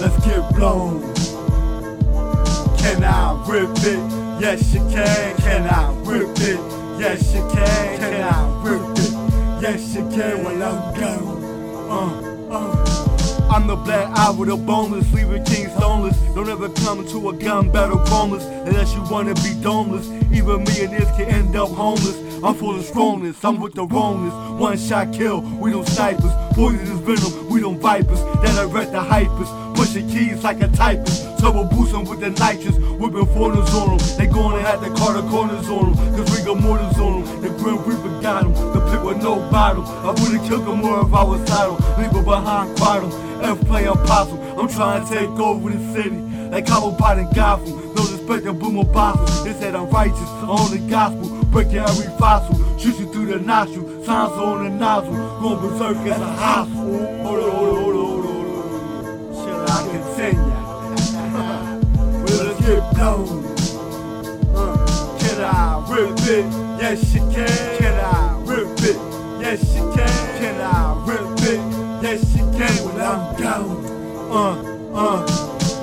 Let's get blown. Can I rip it? Yes, you can. Can I rip it? Yes, you can. Can I rip it? Yes, you can. Well, I'm gone. Uh, uh. I'm the black eye with a boneless, leaving kings stoneless. Don't ever come to a gun battle boneless unless you wanna be domeless. Even millionaires can end up homeless. I'm full of strongness, I'm with the wrongness. One shot kill, we don't snipers. Poison is venom, we don't vipers. That I read the hypers. Pushing keys like a typist. Turbo boosting with the nitrous. Whipping foreigners on them. They to have to call the corners on them. Cause we got mortars on them. The Grim Reaper got them. The pit with no bottle. I would've killed them more if I was saddle. Leave behind quantum. F play apostle. I'm trying to take over the city. Like Cobblepot and Gotham. No respect to Boom Apostle. They said I'm righteous. On the gospel. Breaking every fossil. Shoot you through the nostril. Signs on the nozzle. Going berserk as a hostile. Uh, can I rip it? Yes, you can. Can I rip it? Yes, you can. Can I rip it? Yes, you can. When I'm gone. Uh, uh.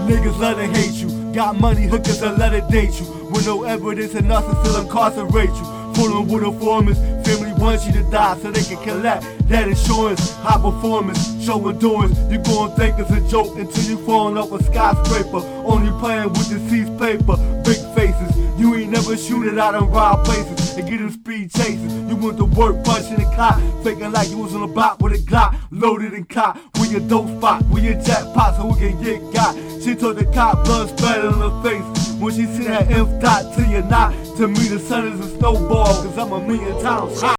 Niggas let it hate you. Got money, hookers, and let it date you. With no evidence and nothing, still incarcerate you. Fooling with informants. Family wants you to die so they can collect that insurance. High performance, show endurance. You gon' think it's a joke until you falling off a skyscraper. Only playing with deceased paper. Big faces. You ain't never shoot it out in wild places and get them speed chases. You went to work punching the clock, faking like you was on the block with a Glock, loaded and caught. Where your dope spot, where your jackpot so we can get got. She told the cop blood splattered on her face. When she see that F dot to your knot, to me the sun is a snowball, cause I'm a million times hot.